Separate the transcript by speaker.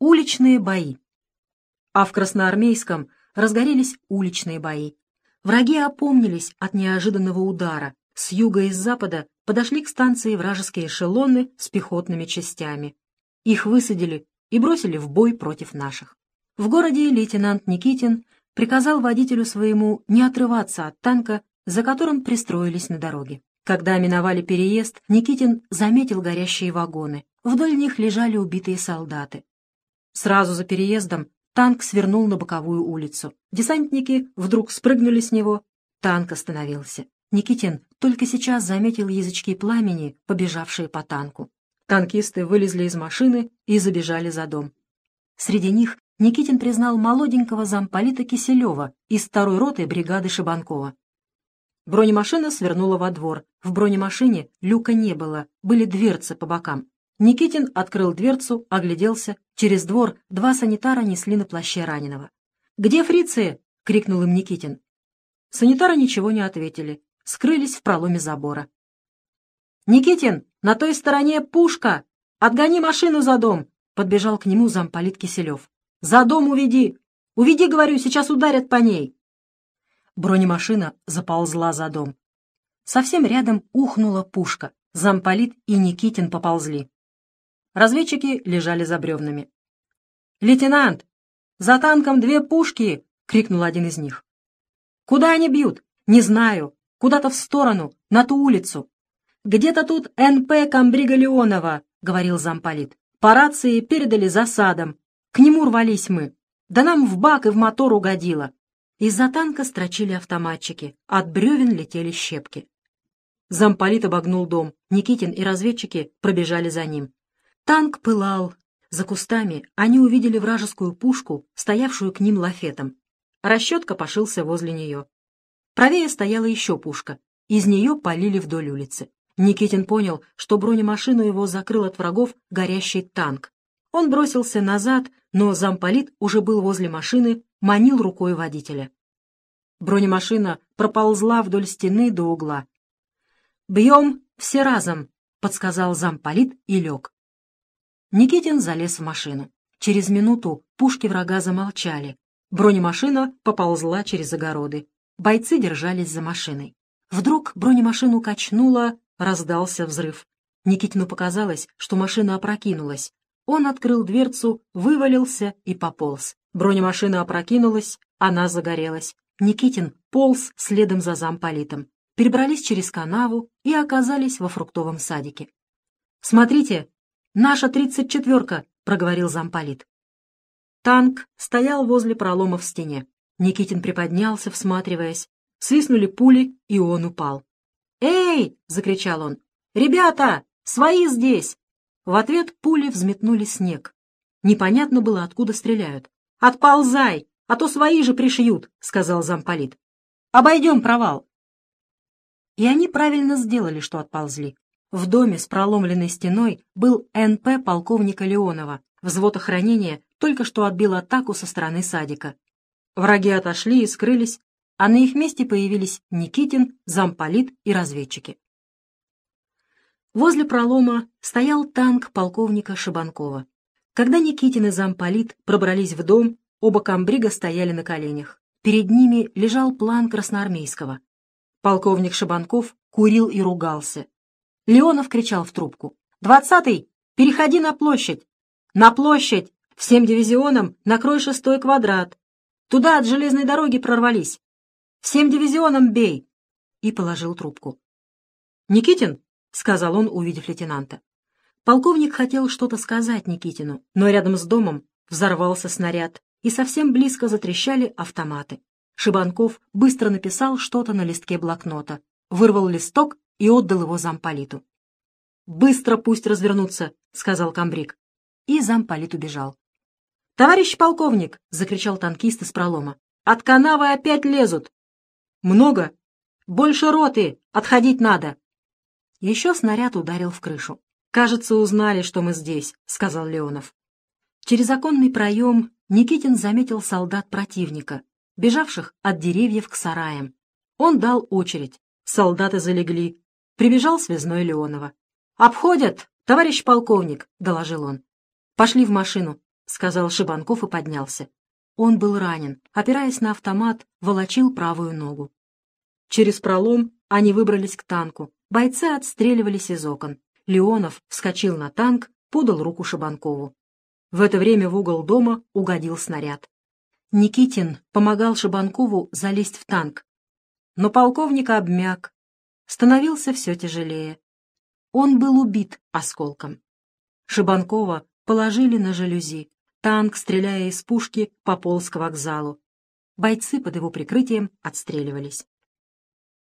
Speaker 1: Уличные бои. А в Красноармейском разгорелись уличные бои. Враги опомнились от неожиданного удара. С юга и с запада подошли к станции вражеские эшелоны с пехотными частями. Их высадили и бросили в бой против наших. В городе лейтенант Никитин приказал водителю своему не отрываться от танка, за которым пристроились на дороге. Когда миновали переезд, Никитин заметил горящие вагоны. Вдоль них лежали убитые солдаты. Сразу за переездом танк свернул на боковую улицу. Десантники вдруг спрыгнули с него. Танк остановился. Никитин только сейчас заметил язычки пламени, побежавшие по танку. Танкисты вылезли из машины и забежали за дом. Среди них Никитин признал молоденького замполита Киселева из второй роты бригады Шибанкова. Бронемашина свернула во двор. В бронемашине люка не было, были дверцы по бокам. Никитин открыл дверцу, огляделся. Через двор два санитара несли на плаще раненого. «Где фрицы?» — крикнул им Никитин. Санитары ничего не ответили, скрылись в проломе забора. «Никитин, на той стороне пушка! Отгони машину за дом!» — подбежал к нему замполит Киселев. «За дом уведи! Уведи, говорю, сейчас ударят по ней!» Бронемашина заползла за дом. Совсем рядом ухнула пушка. Замполит и Никитин поползли. Разведчики лежали за бревнами. «Лейтенант! За танком две пушки!» — крикнул один из них. «Куда они бьют? Не знаю. Куда-то в сторону, на ту улицу. Где-то тут НП Камбрига Леонова», — говорил замполит. «По рации передали засадом. К нему рвались мы. Да нам в бак и в мотор угодило». Из-за танка строчили автоматчики, от бревен летели щепки. Замполит обогнул дом, Никитин и разведчики пробежали за ним. Танк пылал. За кустами они увидели вражескую пушку, стоявшую к ним лафетом. Расчет копошился возле нее. Правее стояла еще пушка. Из нее полили вдоль улицы. Никитин понял, что бронемашину его закрыл от врагов горящий танк. Он бросился назад, но замполит уже был возле машины, манил рукой водителя. Бронемашина проползла вдоль стены до угла. «Бьем все разом», — подсказал замполит и лег. Никитин залез в машину. Через минуту пушки врага замолчали. Бронемашина поползла через огороды. Бойцы держались за машиной. Вдруг бронемашину качнуло, раздался взрыв. Никитину показалось, что машина опрокинулась. Он открыл дверцу, вывалился и пополз. Бронемашина опрокинулась, она загорелась. Никитин полз следом за замполитом. Перебрались через канаву и оказались во фруктовом садике. «Смотрите, «Наша тридцать четверка», — проговорил замполит. Танк стоял возле пролома в стене. Никитин приподнялся, всматриваясь. Свистнули пули, и он упал. «Эй!» — закричал он. «Ребята! Свои здесь!» В ответ пули взметнули снег. Непонятно было, откуда стреляют. «Отползай, а то свои же пришьют», — сказал замполит. «Обойдем провал». И они правильно сделали, что отползли. В доме с проломленной стеной был НП полковника Леонова. Взвод охранения только что отбил атаку со стороны садика. Враги отошли и скрылись, а на их месте появились Никитин, замполит и разведчики. Возле пролома стоял танк полковника Шибанкова. Когда Никитин и замполит пробрались в дом, оба комбрига стояли на коленях. Перед ними лежал план красноармейского. Полковник Шибанков курил и ругался. Леонов кричал в трубку. «Двадцатый! Переходи на площадь! На площадь! Всем дивизионам накрой шестой квадрат! Туда от железной дороги прорвались! Всем дивизионам бей!» И положил трубку. «Никитин?» — сказал он, увидев лейтенанта. Полковник хотел что-то сказать Никитину, но рядом с домом взорвался снаряд, и совсем близко затрещали автоматы. Шибанков быстро написал что-то на листке блокнота, вырвал листок и отдал его замполиту. «Быстро пусть развернутся», — сказал комбриг. И замполит убежал. «Товарищ полковник!» — закричал танкист из пролома. «От канавы опять лезут!» «Много! Больше роты! Отходить надо!» Еще снаряд ударил в крышу. «Кажется, узнали, что мы здесь», — сказал Леонов. Через оконный проем Никитин заметил солдат противника, бежавших от деревьев к сараям. Он дал очередь. Солдаты залегли, Прибежал связной Леонова. «Обходят, товарищ полковник», — доложил он. «Пошли в машину. сказал Шибанков и поднялся. Он был ранен, опираясь на автомат, волочил правую ногу. Через пролом они выбрались к танку. Бойцы отстреливались из окон. Леонов вскочил на танк, подал руку Шибанкову. В это время в угол дома угодил снаряд. Никитин помогал Шибанкову залезть в танк. Но полковник обмяк, становился все тяжелее. Он был убит осколком. Шибанкова положили на жалюзи. Танк, стреляя из пушки, пополз к вокзалу. Бойцы под его прикрытием отстреливались.